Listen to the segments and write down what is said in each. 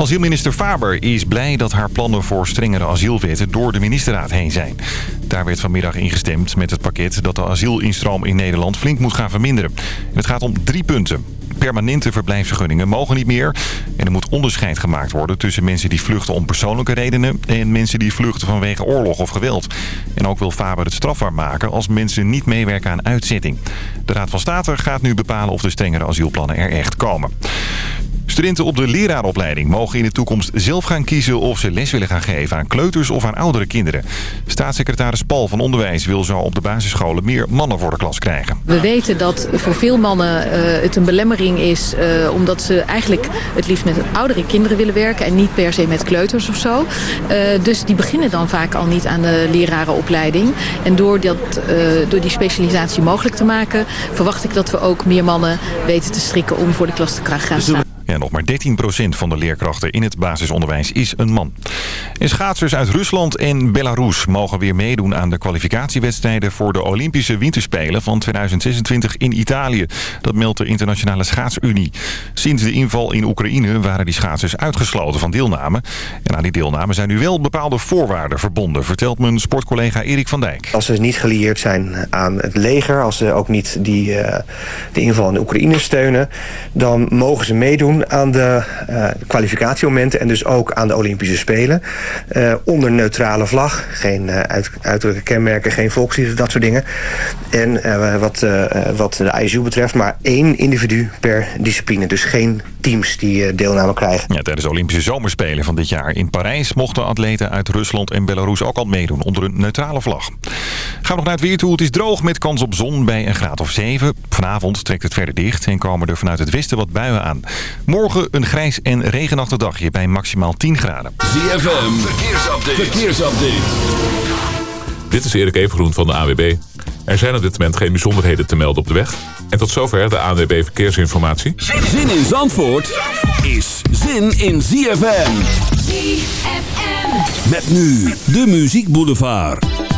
Asielminister Faber is blij dat haar plannen voor strengere asielwetten door de ministerraad heen zijn. Daar werd vanmiddag ingestemd met het pakket dat de asielinstroom in Nederland flink moet gaan verminderen. het gaat om drie punten. Permanente verblijfsvergunningen mogen niet meer. En er moet onderscheid gemaakt worden tussen mensen die vluchten om persoonlijke redenen... en mensen die vluchten vanwege oorlog of geweld. En ook wil Faber het strafbaar maken als mensen niet meewerken aan uitzetting. De Raad van State gaat nu bepalen of de strengere asielplannen er echt komen. Studenten op de leraaropleiding mogen in de toekomst zelf gaan kiezen of ze les willen gaan geven aan kleuters of aan oudere kinderen. Staatssecretaris Paul van Onderwijs wil zo op de basisscholen meer mannen voor de klas krijgen. We weten dat voor veel mannen uh, het een belemmering is uh, omdat ze eigenlijk het liefst met oudere kinderen willen werken en niet per se met kleuters of zo. Uh, dus die beginnen dan vaak al niet aan de lerarenopleiding. En door, dat, door die specialisatie mogelijk te maken verwacht ik dat we ook meer mannen weten te strikken om voor de klas te gaan staan. Ja, nog maar 13% van de leerkrachten in het basisonderwijs is een man. En schaatsers uit Rusland en Belarus mogen weer meedoen aan de kwalificatiewedstrijden voor de Olympische Winterspelen van 2026 in Italië. Dat meldt de Internationale Schaatsunie. Sinds de inval in Oekraïne waren die schaatsers uitgesloten van deelname. En aan die deelname zijn nu wel bepaalde voorwaarden verbonden, vertelt mijn sportcollega Erik van Dijk. Als ze niet gelieerd zijn aan het leger, als ze ook niet die, uh, de inval in Oekraïne steunen, dan mogen ze meedoen aan de uh, kwalificatiemomenten en dus ook aan de Olympische Spelen. Uh, onder neutrale vlag, geen uh, uit, uiterlijke kenmerken, geen volkslied, dat soort dingen. En wat, wat de ISU betreft maar één individu per discipline. Dus geen teams die deelname krijgen. Ja, tijdens de Olympische Zomerspelen van dit jaar in Parijs... mochten atleten uit Rusland en Belarus ook al meedoen onder een neutrale vlag. Gaan we nog naar het weer toe. Het is droog met kans op zon bij een graad of 7. Vanavond trekt het verder dicht en komen er vanuit het westen wat buien aan. Morgen een grijs en regenachtig dagje bij maximaal 10 graden. ZFM, verkeersupdate. verkeersupdate. Dit is Erik Evengroen van de AWB. Er zijn op dit moment geen bijzonderheden te melden op de weg. En tot zover de ANWB Verkeersinformatie. Zin in Zandvoort is zin in ZFM. ZFM. Met nu de Muziek Boulevard.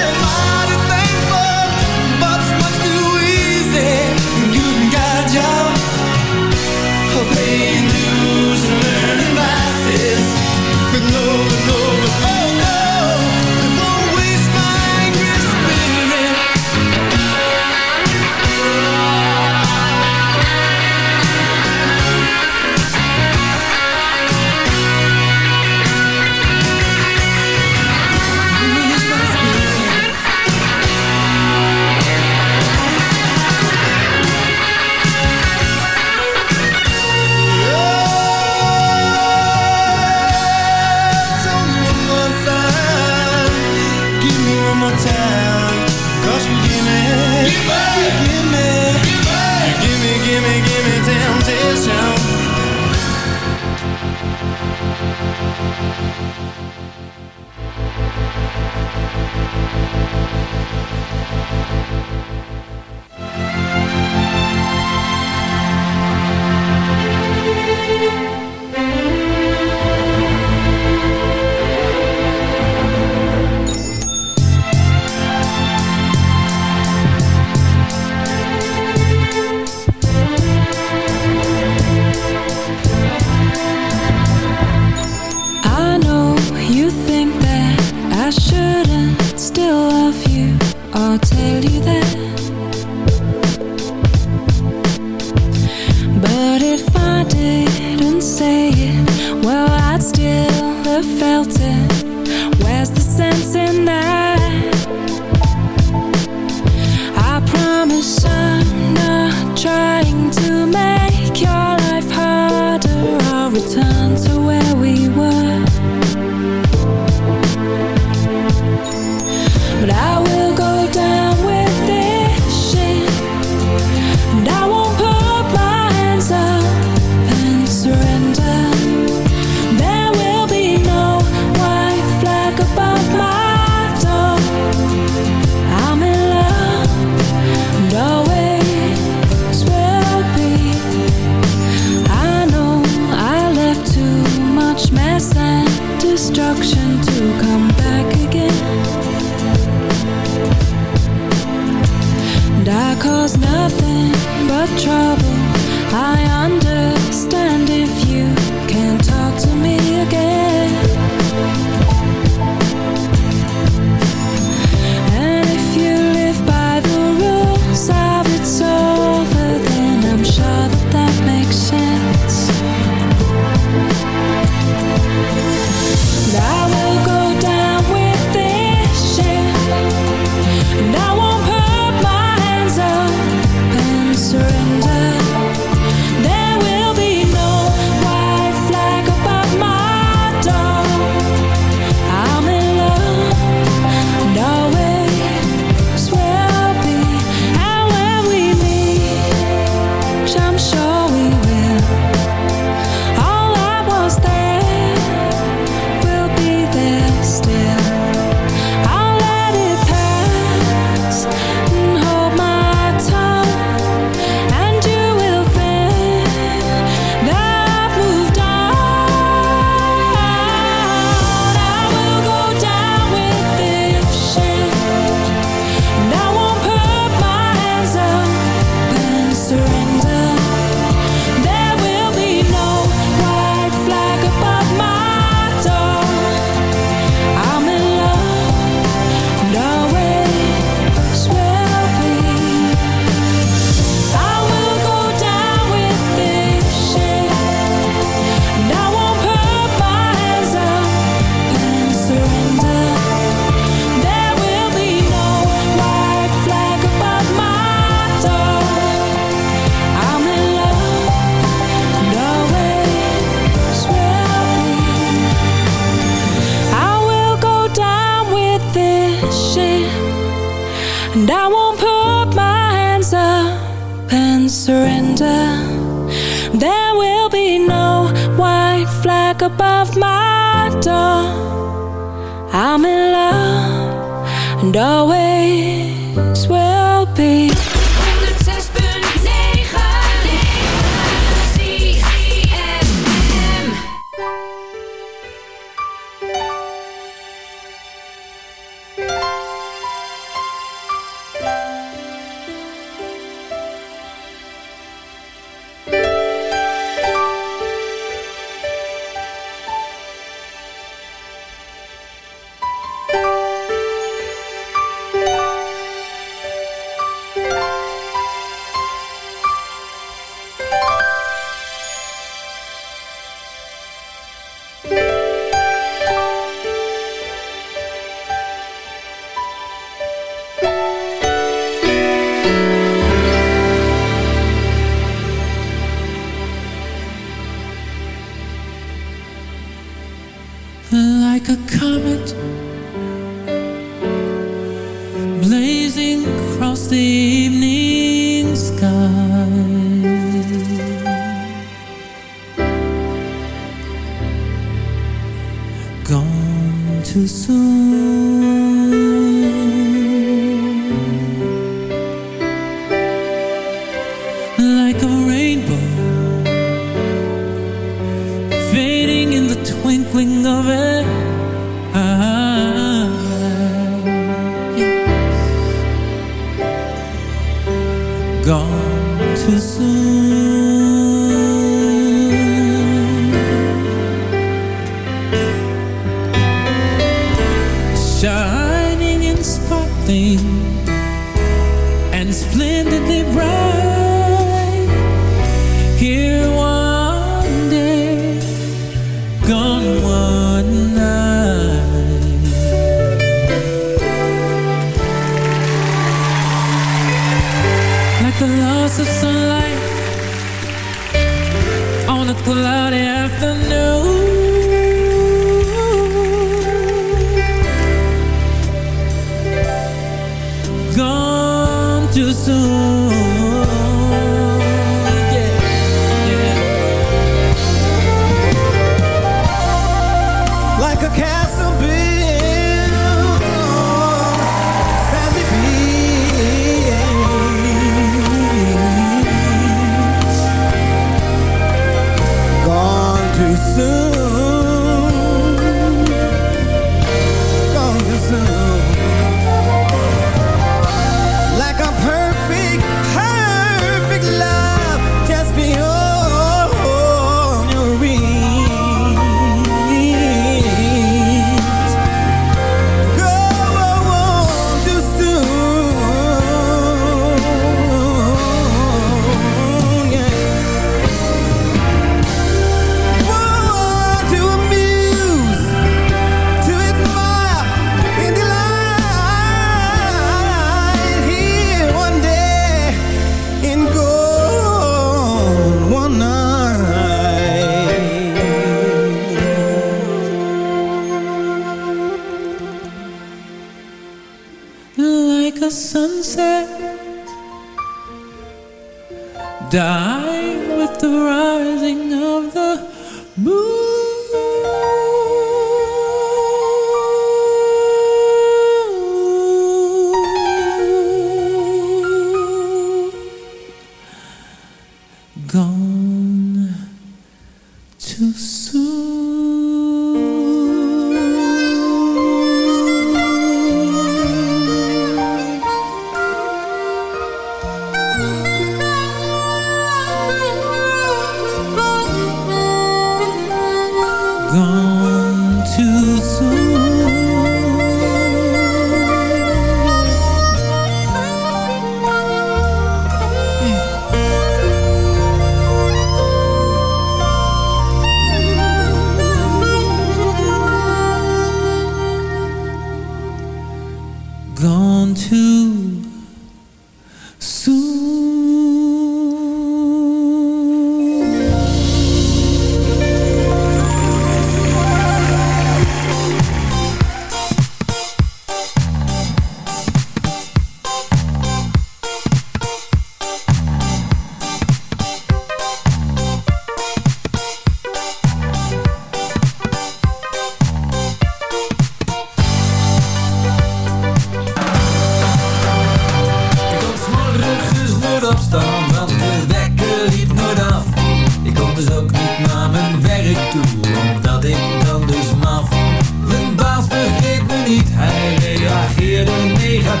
Ik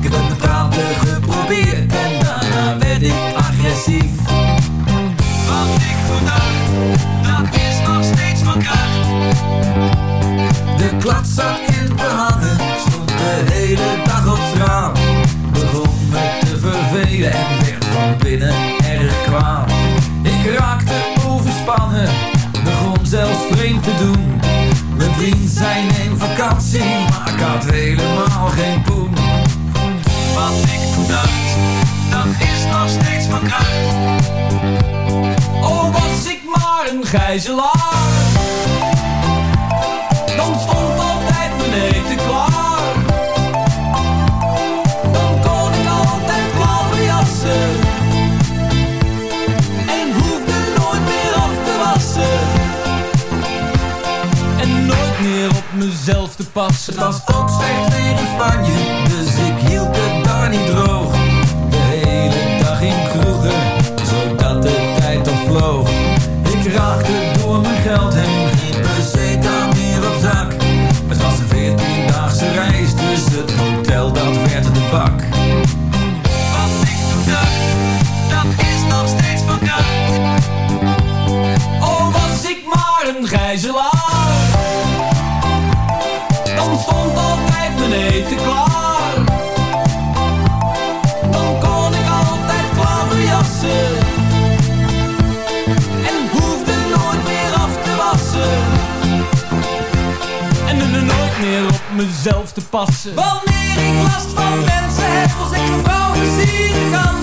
heb het met praten geprobeerd en daarna werd ik agressief. Wat ik dacht, dat is nog steeds van kracht. De klad zat in behangen, stond de hele dag op straat. Begon me te vervelen en werd van binnen erg kwaad. Ik raakte overspannen, begon zelfs vreemd te doen. Mijn vriend zei neem vakantie, ik had helemaal geen poen. Wat ik toen dacht, dat is nog steeds van kracht. Oh, was ik maar een gijzelaar dan stond altijd mijn eten klaar. Dan kon ik altijd klaverjassen. En hoefde nooit meer af te wassen. En nooit meer op mezelf te passen. Eten klaar. Dan kon ik altijd klaverjassen. En hoefde nooit meer af te wassen. En er nooit meer op mezelf te passen. Wanneer ik last van mensen heb, als ik een vrouw plezieren kan.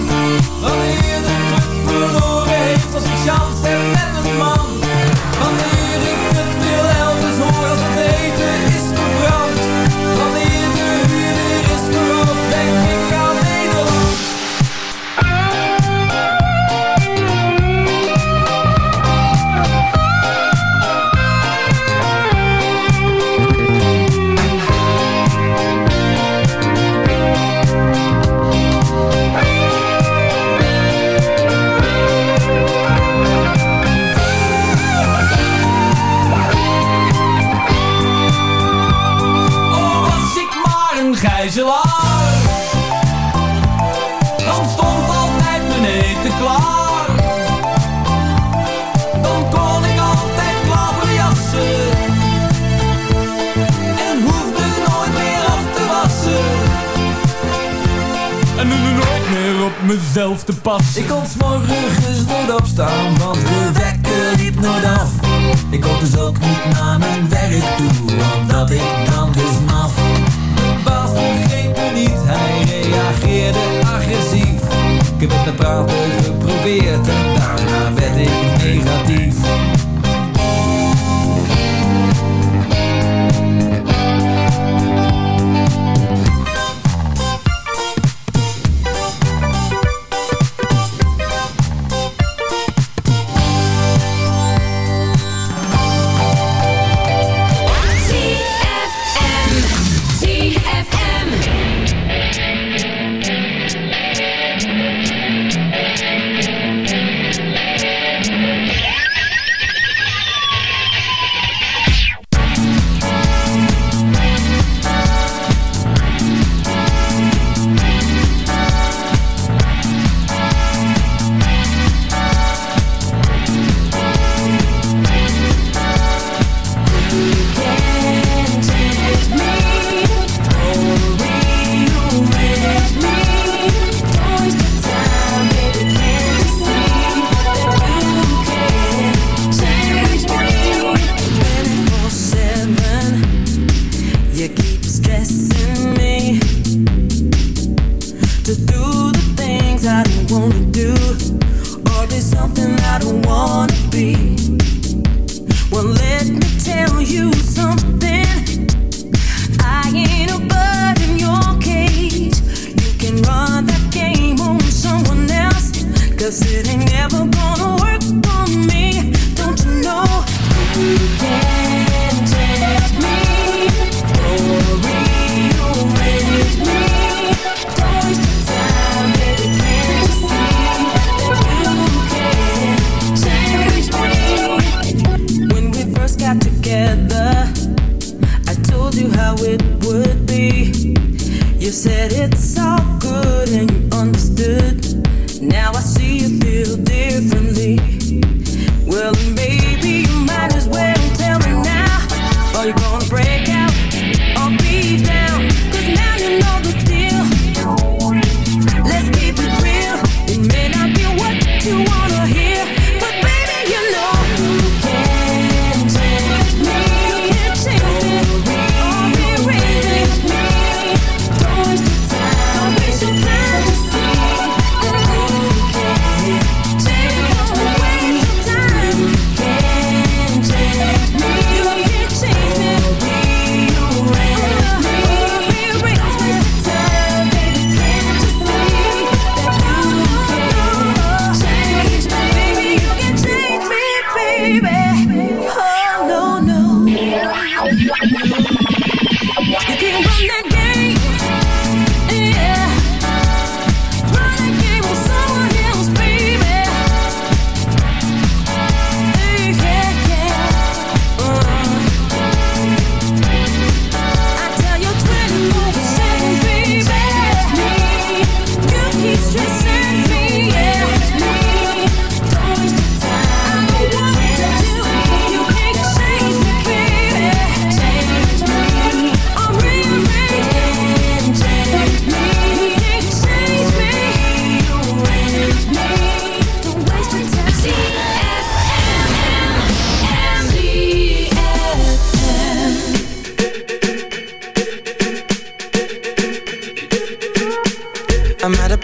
Wanneer de club verloren heeft, als ik chance heb met een man. Wanneer mezelf te. Ik kon s'morgens nooit opstaan, want de wekker liep nooit af. Ik kon dus ook niet naar mijn werk toe, omdat ik dan dus maf. Baas begreep me niet, hij reageerde agressief. Ik heb het met praten geprobeerd en daarna werd ik negatief.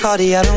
party, I don't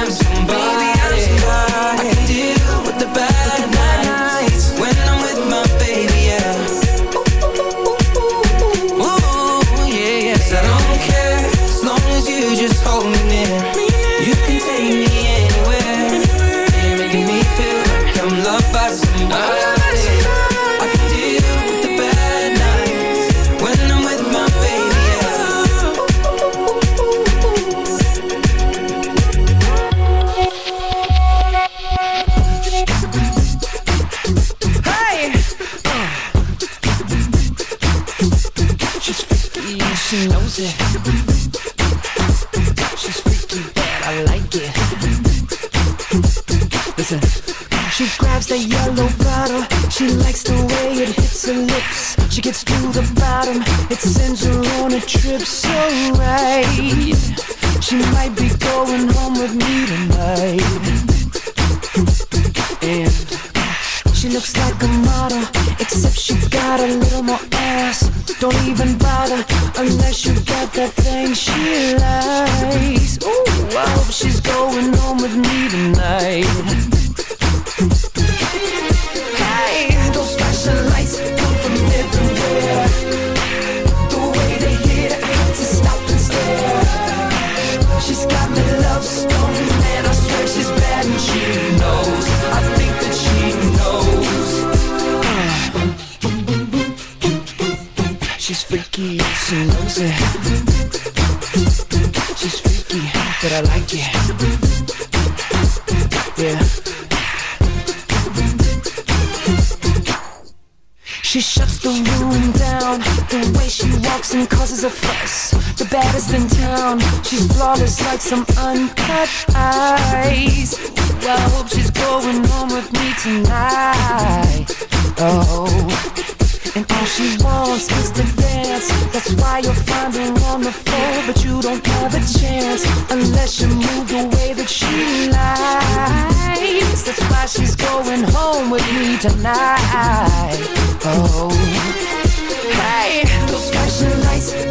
walks a fuss. The baddest in town. She's flawless like some uncut ice. Well, I hope she's going home with me tonight. Oh. And all she wants is to dance. That's why you'll find her on the floor. But you don't have a chance unless you move the way that she likes. That's why she's going home with me tonight. Oh, hey, those flashing lights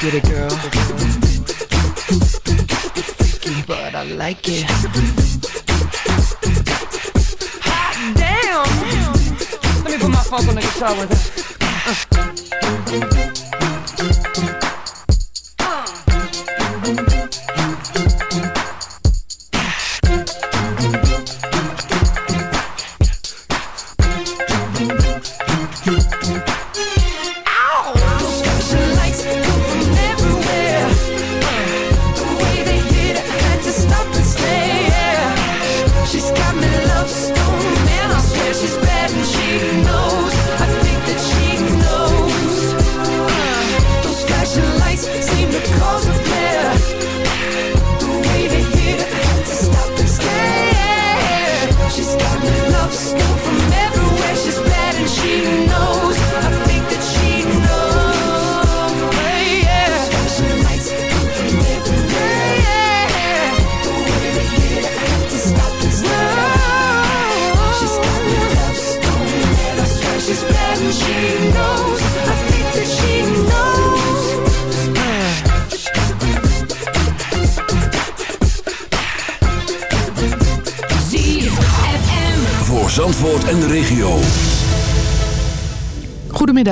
Get it, girl. freaky, but I like it. Hot damn! Let me put my funk on the guitar with her.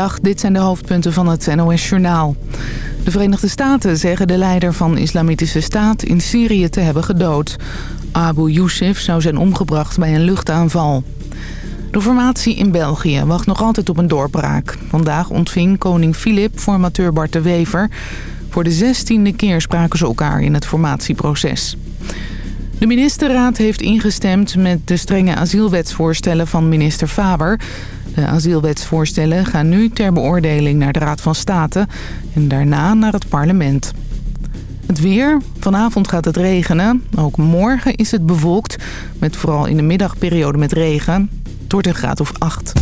Dit zijn de hoofdpunten van het NOS Journaal. De Verenigde Staten zeggen de leider van Islamitische Staat in Syrië te hebben gedood. Abu Yusuf zou zijn omgebracht bij een luchtaanval. De formatie in België wacht nog altijd op een doorbraak. Vandaag ontving koning Filip formateur Bart de Wever. Voor de zestiende keer spraken ze elkaar in het formatieproces. De ministerraad heeft ingestemd met de strenge asielwetsvoorstellen van minister Faber. De asielwetsvoorstellen gaan nu ter beoordeling naar de Raad van State en daarna naar het parlement. Het weer. Vanavond gaat het regenen. Ook morgen is het bewolkt, met vooral in de middagperiode met regen. Het een graad of 8.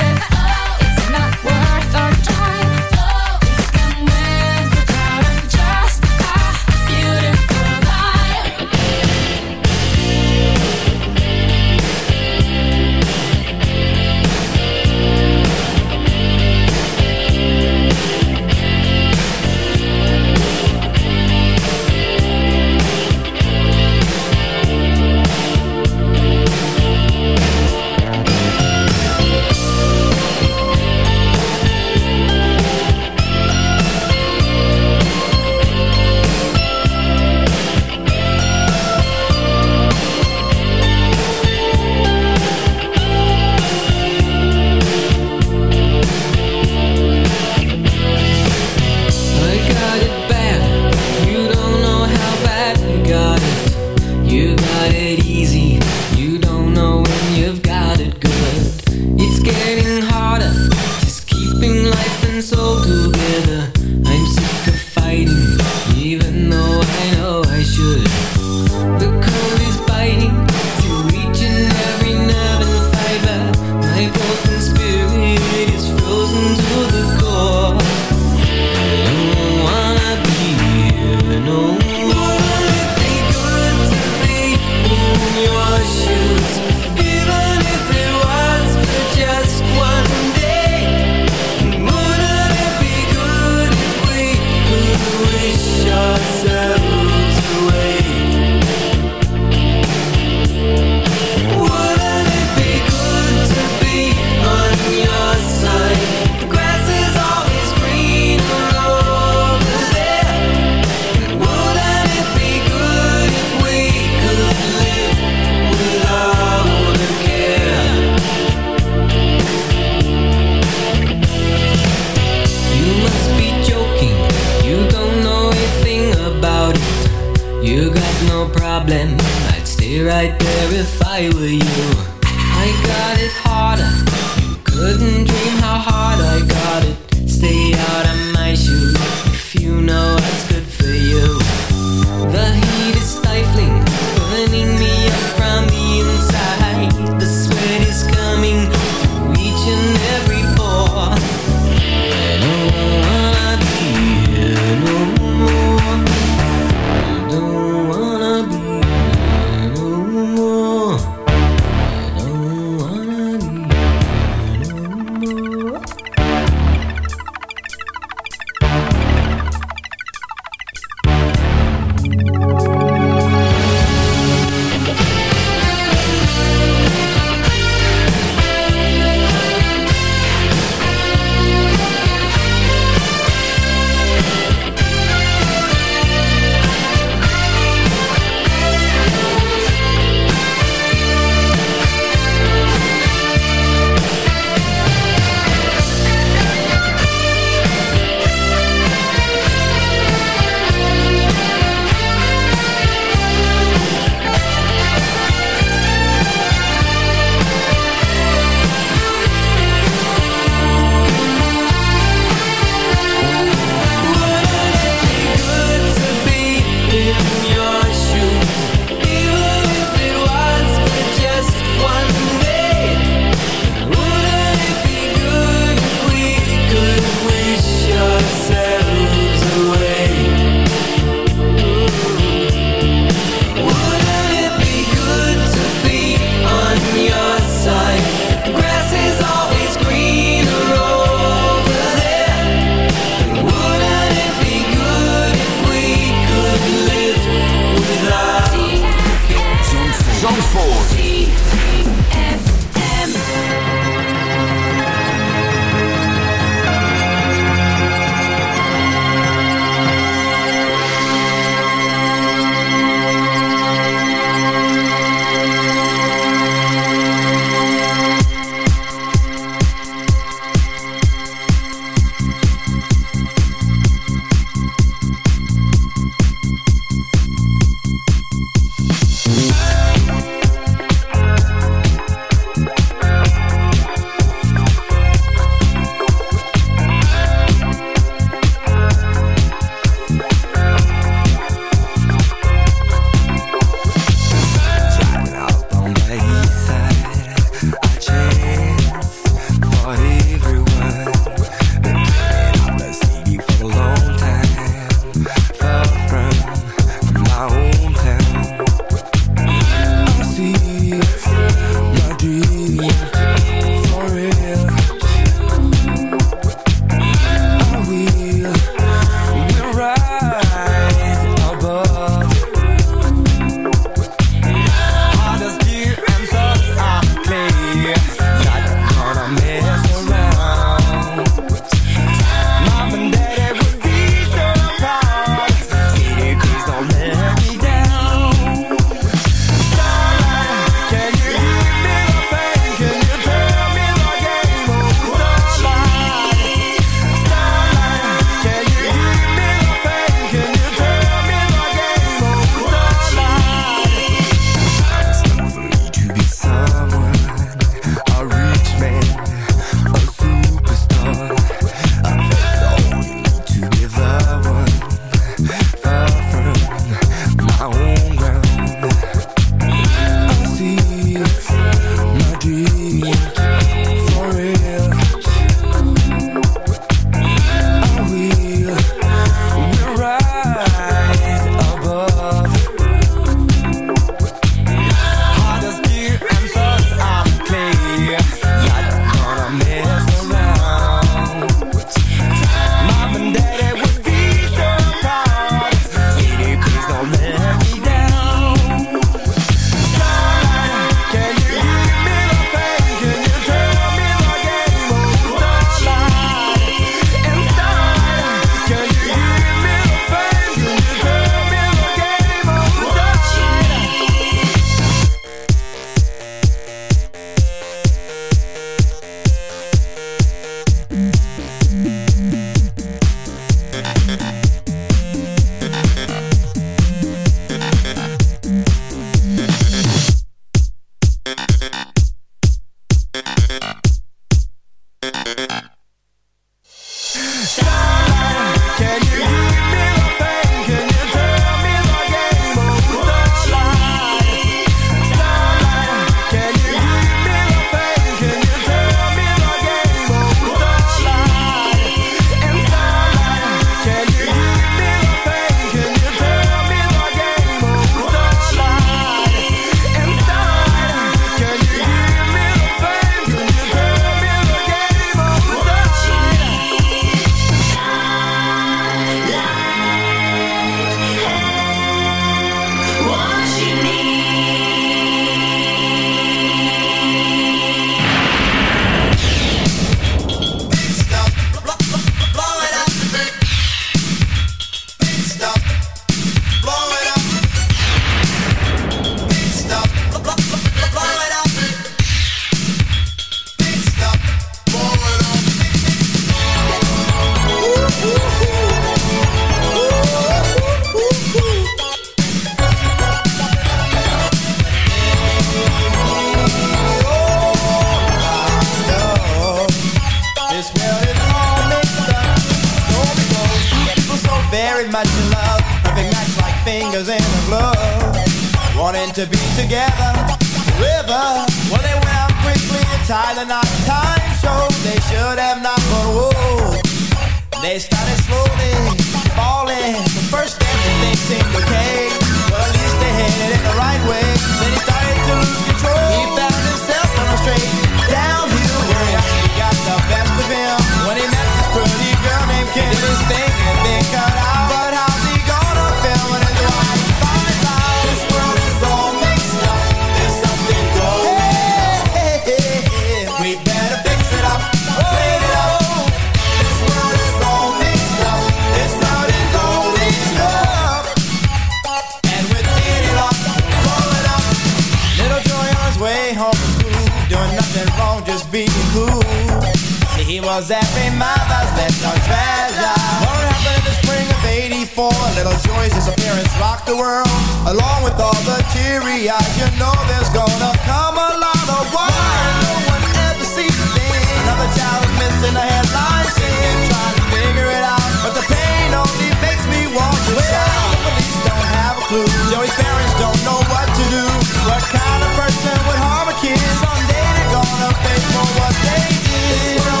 for a little Joyce's disappearance, rocked the world. Along with all the teary eyes, you know there's gonna come a lot of why no one ever sees a thing. Another child is missing a headline scene, trying to figure it out, but the pain only makes me want to shout. The police don't have a clue. Joey's parents don't know what to do. What kind of person would harm a kid? Someday they're gonna pay for what they did.